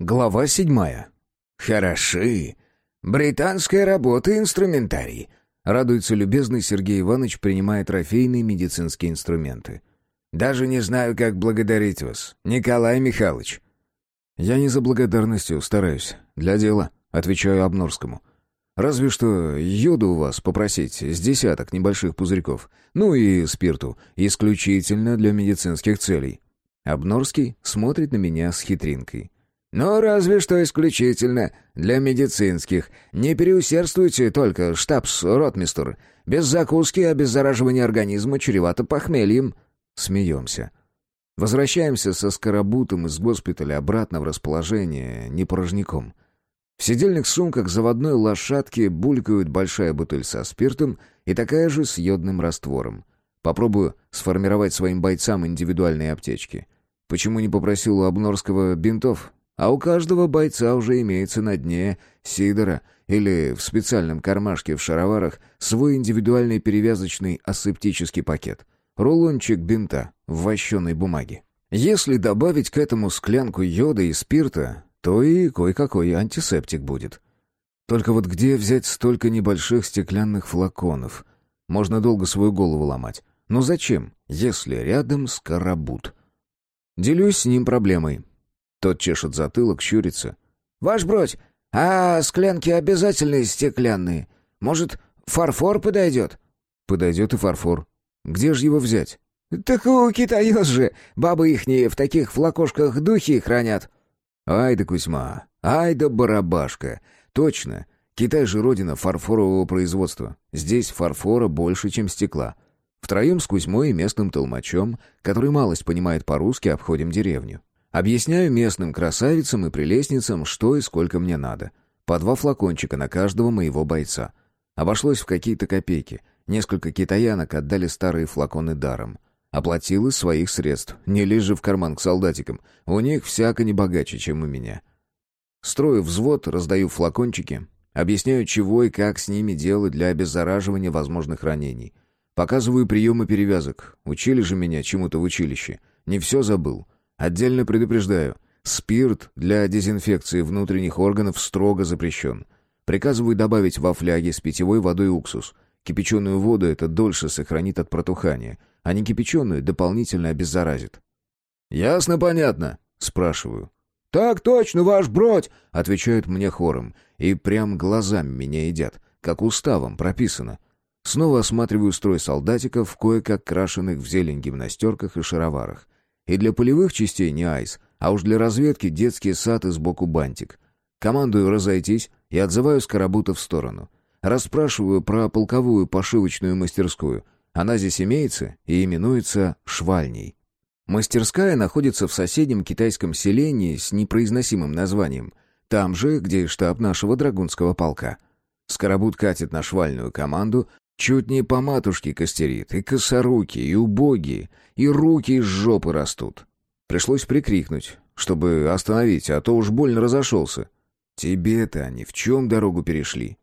Глава седьмая. «Хороши. Британская работа инструментарий», — радуется любезный Сергей Иванович, принимая трофейные медицинские инструменты. «Даже не знаю, как благодарить вас, Николай Михайлович». «Я не за благодарностью стараюсь. Для дела», — отвечаю Обнорскому. «Разве что йоду у вас попросить с десяток небольших пузырьков. Ну и спирту, исключительно для медицинских целей». Обнорский смотрит на меня с хитринкой. «Ну, разве что исключительно для медицинских. Не переусердствуйте только, штабс-ротмистер. Без закуски обеззараживание организма чревато похмельем». Смеемся. Возвращаемся со скоробутом из госпиталя обратно в расположение, не порожняком. В сидельных сумках заводной лошадки булькают большая бутыль со спиртом и такая же с йодным раствором. Попробую сформировать своим бойцам индивидуальные аптечки. Почему не попросил у Обнорского бинтов? А у каждого бойца уже имеется на дне сидора или в специальном кармашке в шароварах свой индивидуальный перевязочный асептический пакет. Рулончик бинта в вощеной бумаге. Если добавить к этому склянку йода и спирта, то и кое-какой антисептик будет. Только вот где взять столько небольших стеклянных флаконов? Можно долго свою голову ломать. Но зачем, если рядом скоробут? Делюсь с ним проблемой. Тот чешет затылок, щурится. «Ваш бродь, а склянки обязательно стеклянные? Может, фарфор подойдет?» «Подойдет и фарфор. Где же его взять?» «Так у китаёс же. Бабы ихние в таких флакошках духи хранят». «Ай да Кузьма, ай да барабашка. Точно. Китай же родина фарфорового производства. Здесь фарфора больше, чем стекла. Втроем с Кузьмой и местным толмачом, который малость понимает по-русски, обходим деревню. Объясняю местным красавицам и прелестницам, что и сколько мне надо. По два флакончика на каждого моего бойца. Обошлось в какие-то копейки. Несколько китаянок отдали старые флаконы даром. Оплатил из своих средств. Не лезь же в карман к солдатикам. У них всяко не богаче, чем у меня. Строю взвод, раздаю флакончики. Объясняю, чего и как с ними делать для обеззараживания возможных ранений. Показываю приемы перевязок. Учили же меня чему-то в училище. Не все забыл. Отдельно предупреждаю, спирт для дезинфекции внутренних органов строго запрещен. Приказываю добавить во фляге с питьевой водой уксус. Кипяченую воду это дольше сохранит от протухания, а не кипяченую дополнительно обеззаразит. «Ясно, понятно?» — спрашиваю. «Так точно, ваш бродь!» — отвечают мне хором, и прям глазами меня едят, как уставом прописано. Снова осматриваю строй солдатиков, кое-как крашенных в зелень гимнастерках и шароварах. И для полевых частей не айс, а уж для разведки детский сад и сбоку бантик. Командую разойтись и отзываю Скоробута в сторону. Расспрашиваю про полковую пошивочную мастерскую. Она здесь имеется и именуется «Швальней». Мастерская находится в соседнем китайском селении с непроизносимым названием, там же, где и штаб нашего драгунского полка. Скоробут катит на швальную команду, Чуть не по матушке костерит, и косоруки, и убогие, и руки из жопы растут. Пришлось прикрикнуть, чтобы остановить, а то уж больно разошелся. Тебе-то они в чем дорогу перешли?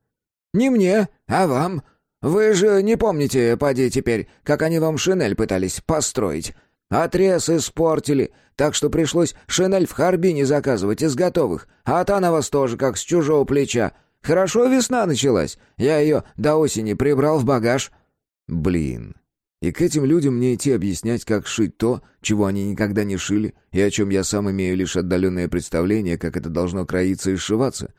«Не мне, а вам. Вы же не помните, поди теперь, как они вам шинель пытались построить. Отрез испортили, так что пришлось шинель в Харбине заказывать из готовых, а та на вас тоже как с чужого плеча. Хорошо весна началась. Я ее до осени прибрал в багаж». «Блин. И к этим людям мне идти объяснять, как шить то, чего они никогда не шили, и о чем я сам имею лишь отдаленное представление, как это должно кроиться и сшиваться.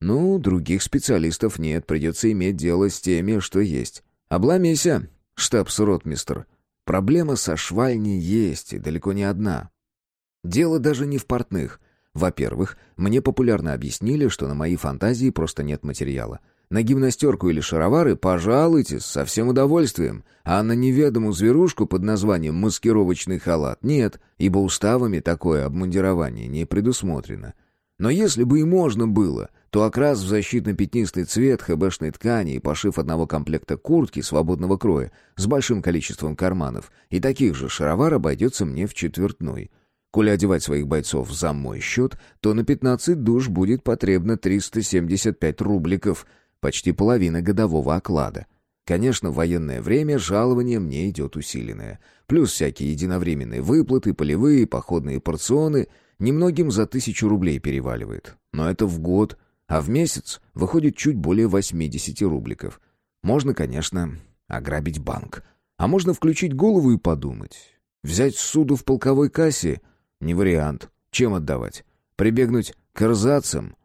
Ну, других специалистов нет, придется иметь дело с теми, что есть. Обломися, штабс-ротмистер. Проблема со швальней есть, и далеко не одна. Дело даже не в портных — во-первых, мне популярно объяснили, что на мои фантазии просто нет материала. На гимнастерку или шаровары пожалуйте, со всем удовольствием, а на неведомую зверушку под названием «маскировочный халат» нет, ибо уставами такое обмундирование не предусмотрено. Но если бы и можно было, то окрас в защитно-пятнистый цвет хэбэшной ткани и пошив одного комплекта куртки свободного кроя с большим количеством карманов и таких же шаровар обойдется мне в четвертной. Коли одевать своих бойцов за мой счет, то на 15 душ будет потребно 375 рубликов, почти половина годового оклада. Конечно, в военное время жалование мне идет усиленное. Плюс всякие единовременные выплаты, полевые, походные порционы. немногим за тысячу рублей переваливает. Но это в год, а в месяц выходит чуть более 80 рубликов. Можно, конечно, ограбить банк. А можно включить голову и подумать. Взять суду в полковой кассе — не вариант. Чем отдавать? Прибегнуть к эрзацам?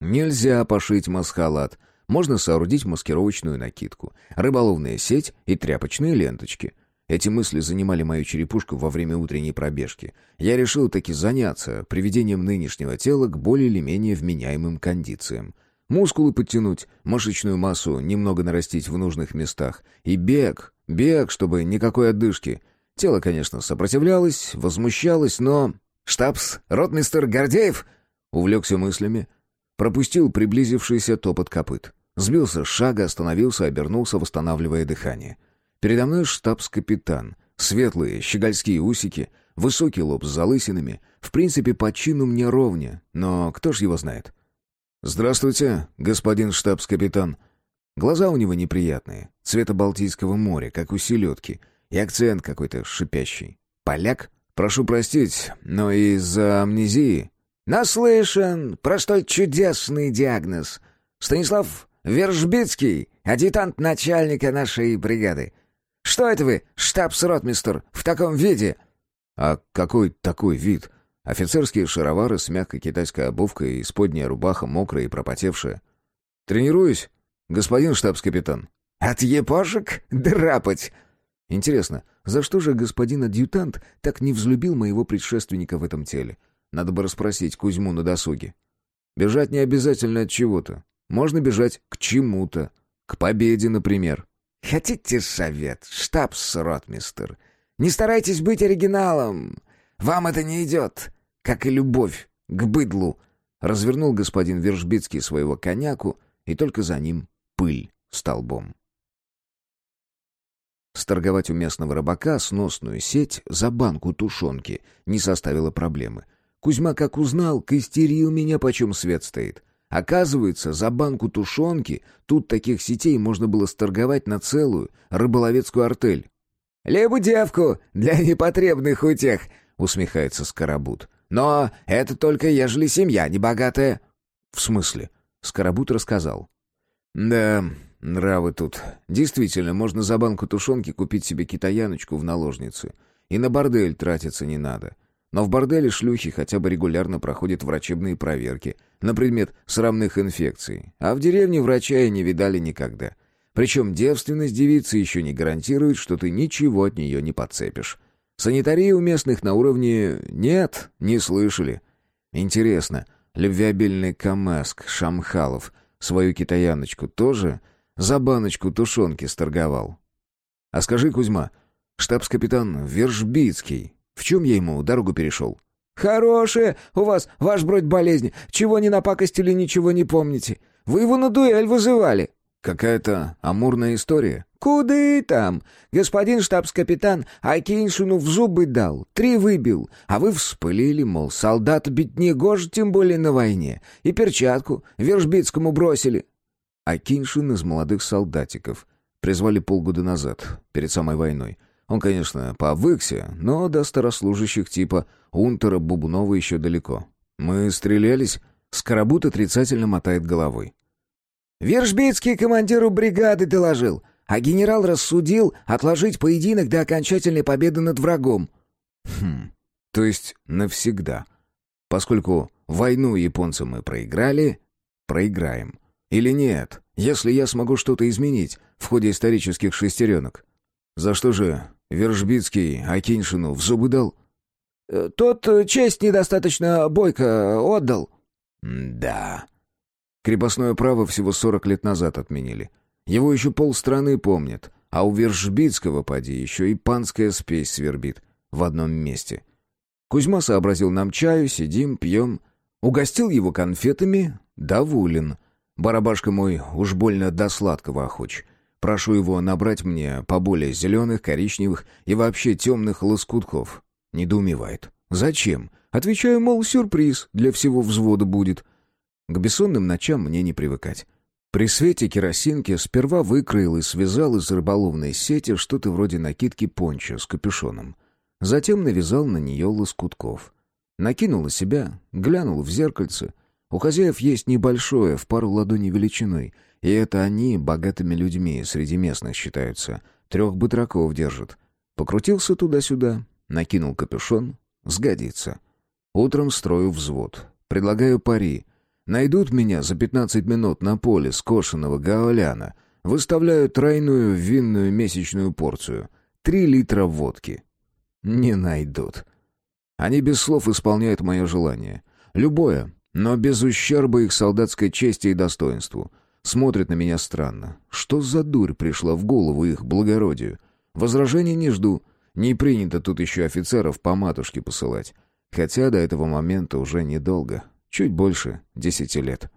Нельзя пошить масхалат. Можно соорудить маскировочную накидку, рыболовная сеть и тряпочные ленточки. Эти мысли занимали мою черепушку во время утренней пробежки. Я решил таки заняться приведением нынешнего тела к более или менее вменяемым кондициям. Мускулы подтянуть, мышечную массу немного нарастить в нужных местах. И бег, бег, чтобы никакой отдышки. Тело, конечно, сопротивлялось, возмущалось, но... «Штабс, ротмистер Гордеев!» Увлекся мыслями. Пропустил приблизившийся топот копыт. Сбился с шага, остановился, обернулся, восстанавливая дыхание. Передо мной штабс-капитан. Светлые, щегольские усики, высокий лоб с залысинами. В принципе, по чину мне ровня, но кто ж его знает? «Здравствуйте, господин штабс-капитан». Глаза у него неприятные, цвета Балтийского моря, как у селедки, и акцент какой-то шипящий. «Поляк? Прошу простить, но из-за амнезии...» «Наслышан про столь чудесный диагноз. Станислав Вержбицкий, адъютант начальника нашей бригады. «Что это вы, штабс-ротмистер, в таком виде?» «А какой такой вид?» Офицерские шаровары с мягкой китайской обувкой и сподняя рубаха мокрая и пропотевшая. «Тренируюсь, господин штабс-капитан». «От епошек драпать!» Интересно, за что же господин адъютант так не взлюбил моего предшественника в этом теле? Надо бы расспросить Кузьму на досуге. Бежать не обязательно от чего-то. Можно бежать к чему-то. К победе, например. «Хотите совет, штабс-ротмистер? Не старайтесь быть оригиналом. Вам это не идет, как и любовь к быдлу». Развернул господин Вержбицкий своего коняку, и только за ним пыль столбом. Сторговать у местного рыбака сносную сеть за банку тушенки не составило проблемы. Кузьма как узнал, костерил меня, почем свет стоит. Оказывается, за банку тушенки тут таких сетей можно было сторговать на целую рыболовецкую артель. «Либо девку для непотребных утех», — усмехается Скоробут. «Но это только ежели семья небогатая». «В смысле?» — Скоробут рассказал. «Да, нравы тут. Действительно, можно за банку тушенки купить себе китаяночку в наложнице. И на бордель тратиться не надо. Но в борделе шлюхи хотя бы регулярно проходят врачебные проверки на предмет срамных инфекций, а в деревне врача и не видали никогда. Причем девственность девицы еще не гарантирует, что ты ничего от нее не подцепишь. Санитарии у местных на уровне «нет», не слышали. Интересно, любвеобильный Камаск Шамхалов свою китаяночку тоже за баночку тушенки сторговал? А скажи, Кузьма, штабс-капитан Вержбицкий в чем я ему дорогу перешел? «Хорошая у вас, ваш бродь болезни. Чего не напакостили, ничего не помните. Вы его на дуэль вызывали». «Какая-то амурная история». «Куды там? Господин штабс-капитан Акиншину в зубы дал, три выбил, а вы вспылили, мол, солдат бить не гоже, тем более на войне, и перчатку Вержбицкому бросили». Акиншин из молодых солдатиков. Призвали полгода назад, перед самой войной. Он, конечно, повыкся, но до старослужащих типа Унтера Бубнова еще далеко. Мы стрелялись, Скоробут отрицательно мотает головой. «Вержбицкий командиру бригады доложил, а генерал рассудил отложить поединок до окончательной победы над врагом». «Хм, то есть навсегда. Поскольку войну японцам мы проиграли, проиграем. Или нет, если я смогу что-то изменить в ходе исторических шестеренок?» За что же Вержбицкий Акиншину в зубы дал? Э, тот э, честь недостаточно бойко отдал. Да. Крепостное право всего сорок лет назад отменили. Его еще полстраны помнят, а у Вержбицкого, поди, еще и панская спесь свербит в одном месте. Кузьма сообразил нам чаю, сидим, пьем. Угостил его конфетами, доволен. Барабашка мой уж больно до сладкого охоч. Прошу его набрать мне поболее зеленых, коричневых и вообще темных лоскутков. Недоумевает. Зачем? Отвечаю, мол, сюрприз для всего взвода будет. К бессонным ночам мне не привыкать. При свете керосинки сперва выкроил и связал из рыболовной сети что-то вроде накидки пончо с капюшоном. Затем навязал на нее лоскутков. Накинул на себя, глянул в зеркальце. У хозяев есть небольшое, в пару ладоней величиной, и это они богатыми людьми среди местных считаются. Трех батраков держат. Покрутился туда-сюда, накинул капюшон. Сгодится. Утром строю взвод. Предлагаю пари. Найдут меня за 15 минут на поле скошенного гаоляна. Выставляю тройную винную месячную порцию. Три литра водки. Не найдут. Они без слов исполняют мое желание. Любое, но без ущерба их солдатской чести и достоинству. Смотрят на меня странно. Что за дурь пришла в голову их благородию? Возражений не жду. Не принято тут еще офицеров по матушке посылать. Хотя до этого момента уже недолго. Чуть больше десяти лет.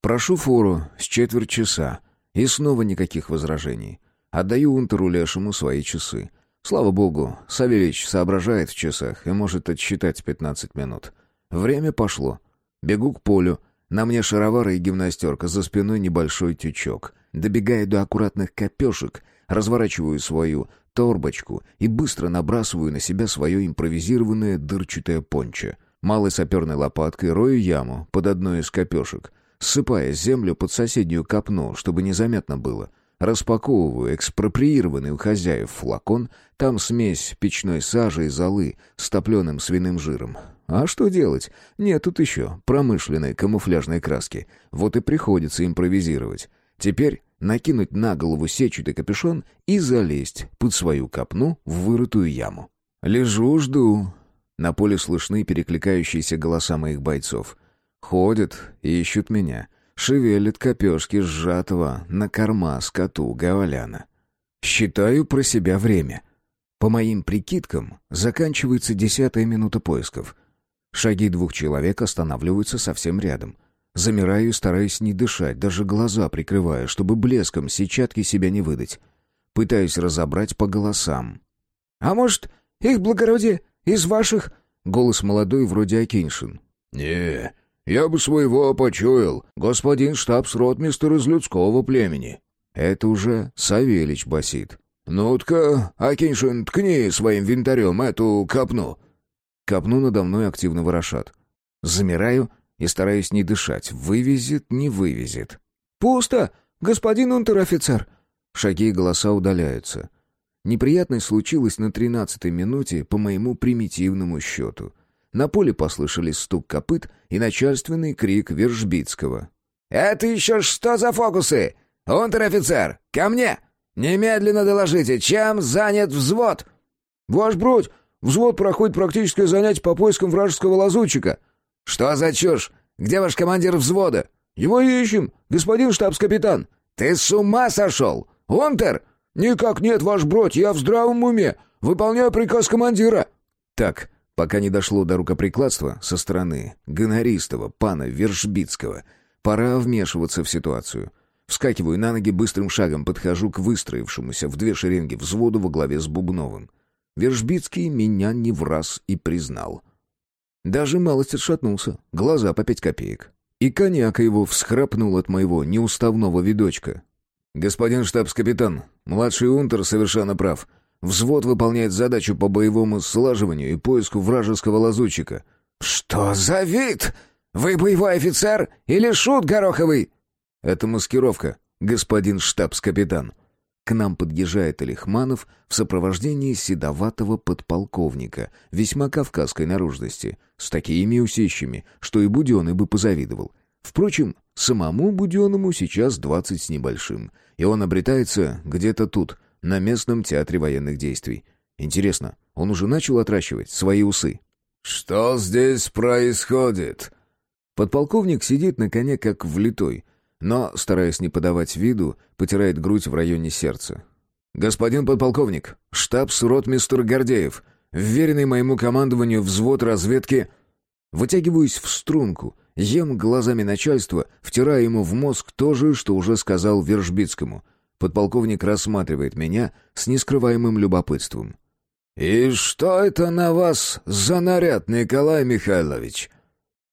Прошу фору с четверть часа. И снова никаких возражений. Отдаю унтеру Лешему свои часы. Слава богу, Савельич соображает в часах и может отсчитать пятнадцать минут. Время пошло. Бегу к полю. На мне шаровары и гимнастерка, за спиной небольшой тючок. Добегая до аккуратных копешек, разворачиваю свою торбочку и быстро набрасываю на себя свое импровизированное дырчатое пончо. Малой саперной лопаткой рою яму под одной из копешек, ссыпая землю под соседнюю копну, чтобы незаметно было — Распаковываю экспроприированный у хозяев флакон, там смесь печной сажи и золы с топленым свиным жиром. А что делать? Нет тут еще промышленной камуфляжной краски. Вот и приходится импровизировать. Теперь накинуть на голову сетчатый капюшон и залезть под свою копну в вырытую яму. Лежу, жду. На поле слышны перекликающиеся голоса моих бойцов. Ходят и ищут меня — шевелит копешки сжатого на корма скоту Гаваляна. Считаю про себя время. По моим прикидкам, заканчивается десятая минута поисков. Шаги двух человек останавливаются совсем рядом. Замираю и стараюсь не дышать, даже глаза прикрывая, чтобы блеском сетчатки себя не выдать. Пытаюсь разобрать по голосам. «А может, их благородие из ваших...» Голос молодой, вроде Акиншин. «Не, я бы своего почуял, господин штабс-ротмистер из людского племени». Это уже Савелич басит. «Ну-тка, Акиншин, ткни своим винтарем эту копну». Копну надо мной активно ворошат. Замираю и стараюсь не дышать. Вывезет, не вывезет. «Пусто, господин унтер-офицер!» Шаги и голоса удаляются. Неприятность случилось на тринадцатой минуте по моему примитивному счету. На поле послышались стук копыт и начальственный крик Вержбицкого. «Это еще что за фокусы? Унтер-офицер, ко мне! Немедленно доложите, чем занят взвод?» «Ваш бродь, взвод проходит практическое занятие по поискам вражеского лазутчика». «Что за чушь? Где ваш командир взвода?» «Его ищем, господин штабс-капитан». «Ты с ума сошел? Унтер?» «Никак нет, ваш бродь, я в здравом уме. Выполняю приказ командира». «Так, Пока не дошло до рукоприкладства со стороны гонористого пана Вершбицкого, пора вмешиваться в ситуацию. Вскакиваю на ноги, быстрым шагом подхожу к выстроившемуся в две шеренги взводу во главе с Бубновым. Вершбицкий меня не в раз и признал. Даже малость отшатнулся, глаза по пять копеек. И коняка его всхрапнул от моего неуставного видочка. «Господин штабс-капитан, младший унтер совершенно прав. Взвод выполняет задачу по боевому слаживанию и поиску вражеского лазутчика». «Что за вид? Вы боевой офицер или шут гороховый?» «Это маскировка, господин штабс-капитан». К нам подъезжает Алихманов в сопровождении седоватого подполковника, весьма кавказской наружности, с такими усищами, что и Буденный бы позавидовал. Впрочем, самому Буденному сейчас двадцать с небольшим, и он обретается где-то тут — на местном театре военных действий. Интересно, он уже начал отращивать свои усы? «Что здесь происходит?» Подполковник сидит на коне как влитой, но, стараясь не подавать виду, потирает грудь в районе сердца. «Господин подполковник, штабс-ротмистр Гордеев, вверенный моему командованию взвод разведки...» Вытягиваюсь в струнку, ем глазами начальства, втирая ему в мозг то же, что уже сказал Вержбицкому. Подполковник рассматривает меня с нескрываемым любопытством. «И что это на вас за наряд, Николай Михайлович?»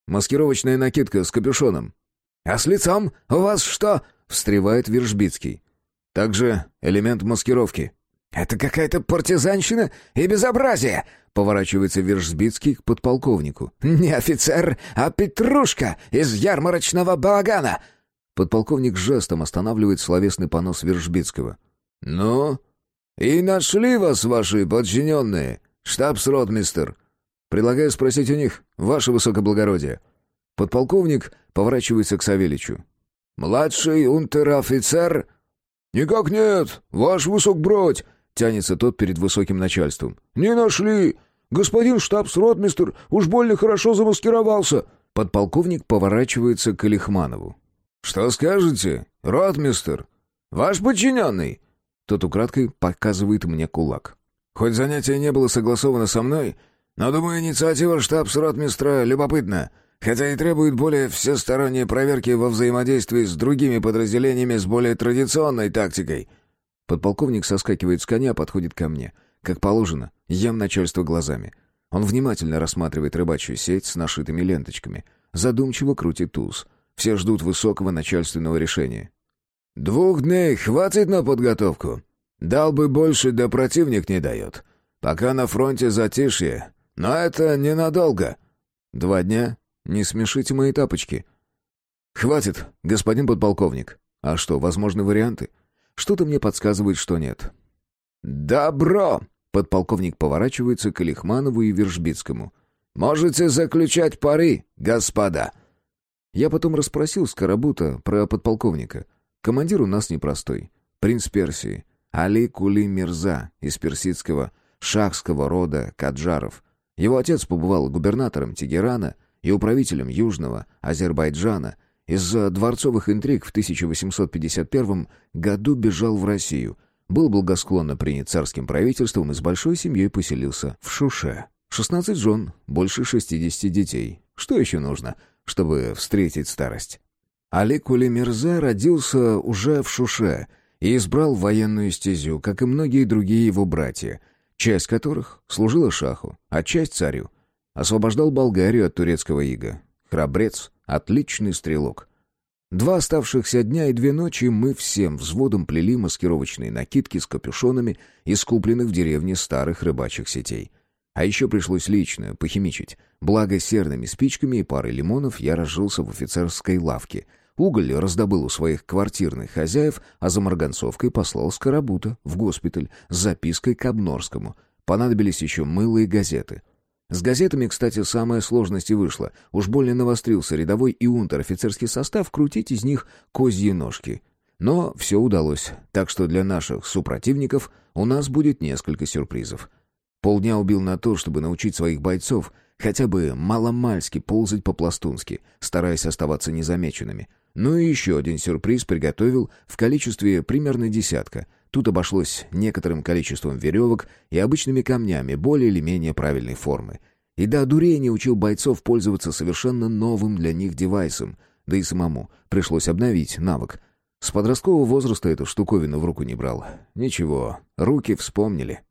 «Маскировочная накидка с капюшоном». «А с лицом? У вас что?» — встревает Вержбицкий. «Также элемент маскировки». «Это какая-то партизанщина и безобразие!» Поворачивается Вержбицкий к подполковнику. «Не офицер, а петрушка из ярмарочного балагана!» Подполковник жестом останавливает словесный понос Вержбицкого. «Ну? И нашли вас ваши подчиненные, штабс-ротмистер?» «Предлагаю спросить у них, ваше высокоблагородие». Подполковник поворачивается к Савельичу. «Младший унтер-офицер?» «Никак нет, ваш высокбродь!» — тянется тот перед высоким начальством. «Не нашли! Господин штабс-ротмистер уж больно хорошо замаскировался!» Подполковник поворачивается к Алихманову. «Что скажете, ротмистер? Ваш подчиненный?» Тот украдкой показывает мне кулак. «Хоть занятие не было согласовано со мной, но, думаю, инициатива штабс-ротмистра любопытна хотя и требует более всесторонней проверки во взаимодействии с другими подразделениями с более традиционной тактикой». Подполковник соскакивает с коня, подходит ко мне. Как положено, ем начальство глазами. Он внимательно рассматривает рыбачью сеть с нашитыми ленточками. Задумчиво крутит уз. Все ждут высокого начальственного решения. «Двух дней хватит на подготовку. Дал бы больше, да противник не дает. Пока на фронте затишье. Но это ненадолго». «Два дня? Не смешите мои тапочки. Хватит, господин подполковник. А что, возможны варианты? Что-то мне подсказывает, что нет. Добро! Подполковник поворачивается к Илихманову и Вержбицкому. Можете заключать пари, господа. Я потом расспросил Скоробута про подполковника. Командир у нас непростой. Принц Персии. Али Кули Мирза из персидского шахского рода Каджаров. Его отец побывал губернатором Тегерана — и управителем Южного Азербайджана из-за дворцовых интриг в 1851 году бежал в Россию, был благосклонно принят царским правительством и с большой семьей поселился в Шуше. 16 жен, больше 60 детей. Что еще нужно, чтобы встретить старость? Али Кули Мирза родился уже в Шуше и избрал военную стезю, как и многие другие его братья, часть которых служила шаху, а часть царю. Освобождал Болгарию от турецкого ига. Храбрец, отличный стрелок. Два оставшихся дня и две ночи мы всем взводом плели маскировочные накидки с капюшонами из купленных в деревне старых рыбачьих сетей. А еще пришлось лично похимичить. Благо серными спичками и парой лимонов я разжился в офицерской лавке. Уголь раздобыл у своих квартирных хозяев, а за марганцовкой послал Скоробута в госпиталь с запиской к Обнорскому. Понадобились еще мыло и газеты — с газетами, кстати, самая сложность и вышла. Уж больно навострился рядовой и унтер-офицерский состав крутить из них козьи ножки. Но все удалось, так что для наших супротивников у нас будет несколько сюрпризов. Полдня убил на то, чтобы научить своих бойцов хотя бы маломальски ползать по-пластунски, стараясь оставаться незамеченными. Ну и еще один сюрприз приготовил в количестве примерно десятка — Тут обошлось некоторым количеством веревок и обычными камнями более или менее правильной формы. И до одурения учил бойцов пользоваться совершенно новым для них девайсом, да и самому пришлось обновить навык. С подросткового возраста эту штуковину в руку не брал. Ничего, руки вспомнили.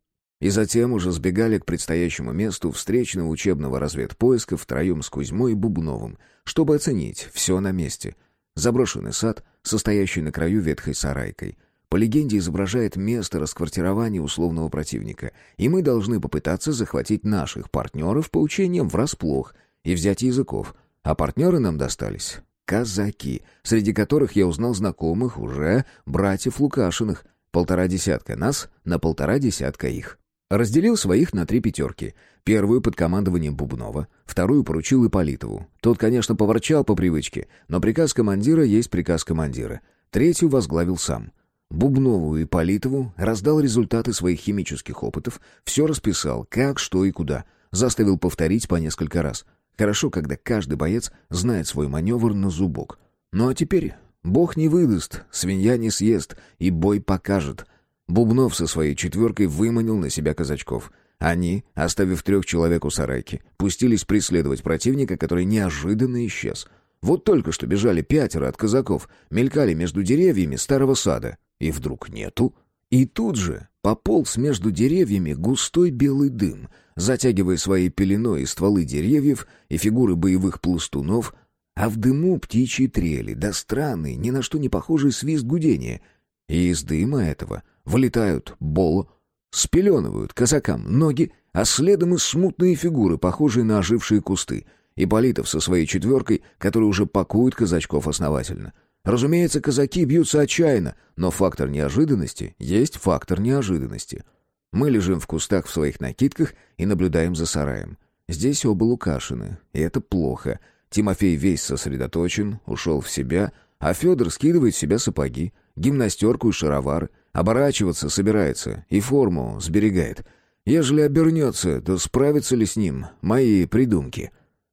И затем уже сбегали к предстоящему месту встречного учебного разведпоиска втроем с Кузьмой и Бубновым, чтобы оценить все на месте. Заброшенный сад, состоящий на краю ветхой сарайкой — по легенде изображает место расквартирования условного противника, и мы должны попытаться захватить наших партнеров по учениям врасплох и взять языков, а партнеры нам достались казаки, среди которых я узнал знакомых уже братьев Лукашиных, полтора десятка нас на полтора десятка их. Разделил своих на три пятерки. Первую под командованием Бубнова, вторую поручил Ипполитову. Тот, конечно, поворчал по привычке, но приказ командира есть приказ командира. Третью возглавил сам. Бубнову и Политову раздал результаты своих химических опытов, все расписал, как, что и куда, заставил повторить по несколько раз. Хорошо, когда каждый боец знает свой маневр на зубок. Ну а теперь бог не выдаст, свинья не съест, и бой покажет. Бубнов со своей четверкой выманил на себя казачков. Они, оставив трех человек у сарайки, пустились преследовать противника, который неожиданно исчез. Вот только что бежали пятеро от казаков, мелькали между деревьями старого сада. И вдруг нету. И тут же пополз между деревьями густой белый дым, затягивая своей пеленой стволы деревьев и фигуры боевых пластунов, а в дыму птичьи трели, да странный, ни на что не похожий свист гудения. И из дыма этого вылетают Боло, Спеленывают казакам ноги, а следом и смутные фигуры, похожие на ожившие кусты. Ипполитов со своей четверкой, которые уже пакуют казачков основательно. Разумеется, казаки бьются отчаянно, но фактор неожиданности есть фактор неожиданности. Мы лежим в кустах в своих накидках и наблюдаем за сараем. Здесь оба Лукашины, и это плохо. Тимофей весь сосредоточен, ушел в себя, а Федор скидывает с себя сапоги, гимнастерку и шаровары, оборачиваться собирается и форму сберегает. Ежели обернется, то справятся ли с ним мои придумки?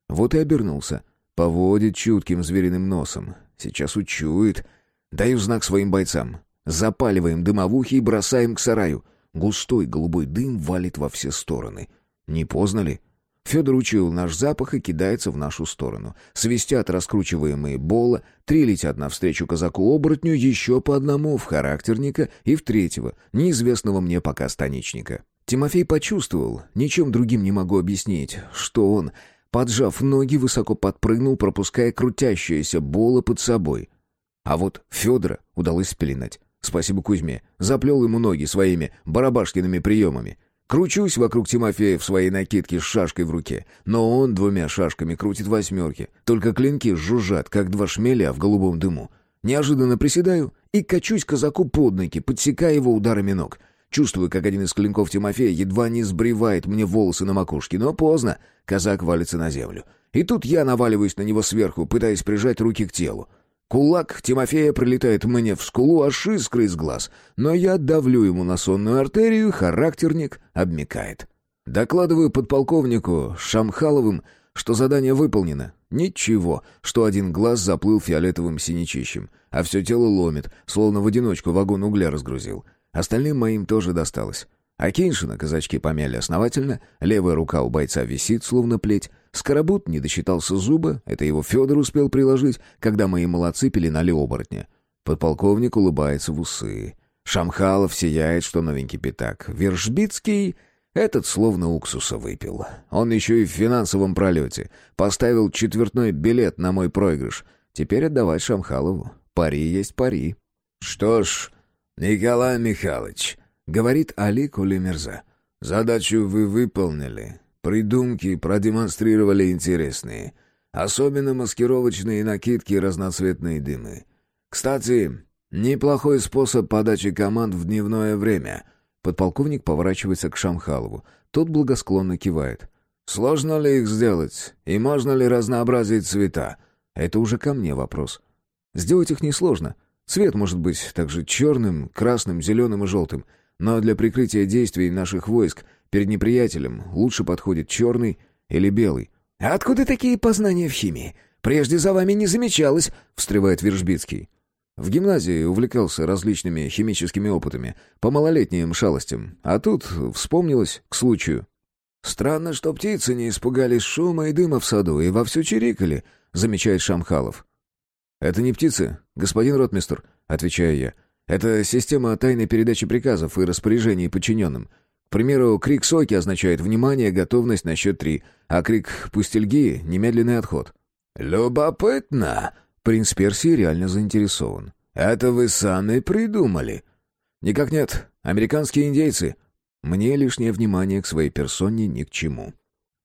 Вот и обернулся. Поводит чутким звериным носом. Сейчас учует. Даю знак своим бойцам. Запаливаем дымовухи и бросаем к сараю. Густой голубой дым валит во все стороны. Не поздно ли? Федор учуял наш запах и кидается в нашу сторону. Свистят раскручиваемые бола, три летят навстречу казаку-оборотню, еще по одному в характерника и в третьего, неизвестного мне пока станичника. Тимофей почувствовал, ничем другим не могу объяснить, что он, поджав ноги, высоко подпрыгнул, пропуская крутящиеся бола под собой. А вот Федора удалось спеленать. Спасибо Кузьме. Заплел ему ноги своими барабашкиными приемами. Кручусь вокруг Тимофея в своей накидке с шашкой в руке, но он двумя шашками крутит восьмерки, только клинки жужжат, как два шмеля в голубом дыму. Неожиданно приседаю и качусь казаку под ноги, подсекая его ударами ног. Чувствую, как один из клинков Тимофея едва не сбривает мне волосы на макушке, но поздно. Казак валится на землю. И тут я наваливаюсь на него сверху, пытаясь прижать руки к телу. Кулак Тимофея прилетает мне в скулу, аж искры из глаз, но я давлю ему на сонную артерию, характерник обмекает. Докладываю подполковнику Шамхаловым, что задание выполнено. Ничего, что один глаз заплыл фиолетовым синячищем, а все тело ломит, словно в одиночку вагон угля разгрузил. Остальным моим тоже досталось. А Кейншина казачки помяли основательно, левая рука у бойца висит, словно плеть, Скоробут не досчитался зуба, это его Федор успел приложить, когда мои молодцы пеленали оборотня. Подполковник улыбается в усы. Шамхалов сияет, что новенький пятак. Вершбицкий... Этот словно уксуса выпил. Он еще и в финансовом пролете. Поставил четвертной билет на мой проигрыш. Теперь отдавать Шамхалову. Пари есть пари. «Что ж, Николай Михайлович», — говорит Али Кулимерза, — «задачу вы выполнили. Придумки продемонстрировали интересные. Особенно маскировочные накидки и разноцветные дымы. Кстати, неплохой способ подачи команд в дневное время. Подполковник поворачивается к Шамхалову. Тот благосклонно кивает. «Сложно ли их сделать? И можно ли разнообразить цвета?» Это уже ко мне вопрос. Сделать их несложно. Цвет может быть также черным, красным, зеленым и желтым. Но для прикрытия действий наших войск Перед неприятелем лучше подходит черный или белый. «А откуда такие познания в химии? Прежде за вами не замечалось», — встревает Вержбицкий. В гимназии увлекался различными химическими опытами, по малолетним шалостям, а тут вспомнилось к случаю. «Странно, что птицы не испугались шума и дыма в саду и вовсю чирикали», — замечает Шамхалов. «Это не птицы, господин ротмистр», — отвечаю я. «Это система тайной передачи приказов и распоряжений подчиненным. К примеру, крик «Соки» означает «внимание», «готовность» на счет три, а крик «Пустельги» — «немедленный отход». «Любопытно!» Принц Персии реально заинтересован. «Это вы сами придумали?» «Никак нет. Американские индейцы». Мне лишнее внимание к своей персоне ни к чему.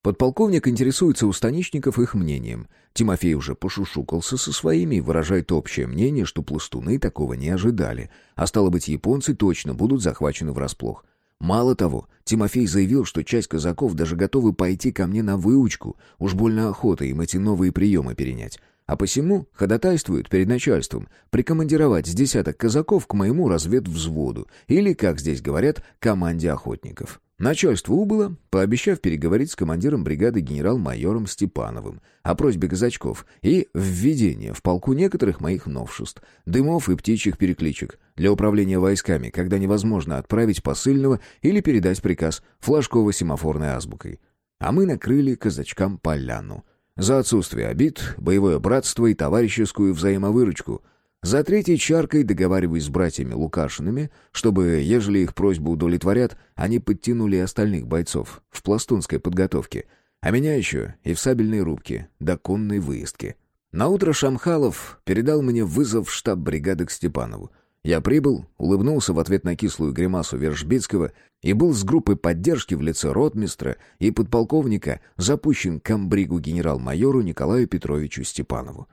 Подполковник интересуется у станичников их мнением. Тимофей уже пошушукался со своими и выражает общее мнение, что пластуны такого не ожидали, а стало быть, японцы точно будут захвачены врасплох. Мало того, Тимофей заявил, что часть казаков даже готовы пойти ко мне на выучку, уж больно охота им эти новые приемы перенять. А посему ходатайствуют перед начальством прикомандировать с десяток казаков к моему разведвзводу, или, как здесь говорят, команде охотников. Начальство убыло, пообещав переговорить с командиром бригады генерал-майором Степановым о просьбе казачков и введение в полку некоторых моих новшеств, дымов и птичьих перекличек для управления войсками, когда невозможно отправить посыльного или передать приказ флажково-семафорной азбукой. А мы накрыли казачкам поляну. За отсутствие обид, боевое братство и товарищескую взаимовыручку — за третьей чаркой договариваюсь с братьями Лукашинами, чтобы, ежели их просьбу удовлетворят, они подтянули остальных бойцов в пластунской подготовке, а меня еще и в сабельной рубке до конной выездки. Наутро Шамхалов передал мне вызов в штаб бригады к Степанову. Я прибыл, улыбнулся в ответ на кислую гримасу Вержбицкого и был с группой поддержки в лице ротмистра и подполковника запущен к амбригу генерал-майору Николаю Петровичу Степанову.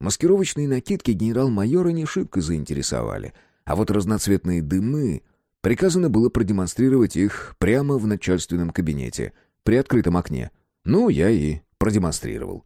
Маскировочные накидки генерал-майора не шибко заинтересовали, а вот разноцветные дымы... Приказано было продемонстрировать их прямо в начальственном кабинете, при открытом окне. Ну, я и продемонстрировал.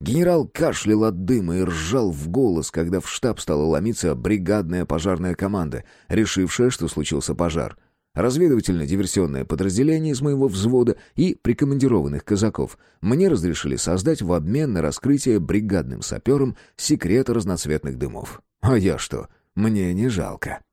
Генерал кашлял от дыма и ржал в голос, когда в штаб стала ломиться бригадная пожарная команда, решившая, что случился пожар. Разведывательно-диверсионное подразделение из моего взвода и прикомандированных казаков мне разрешили создать в обмен на раскрытие бригадным сапером секрета разноцветных дымов. А я что? Мне не жалко.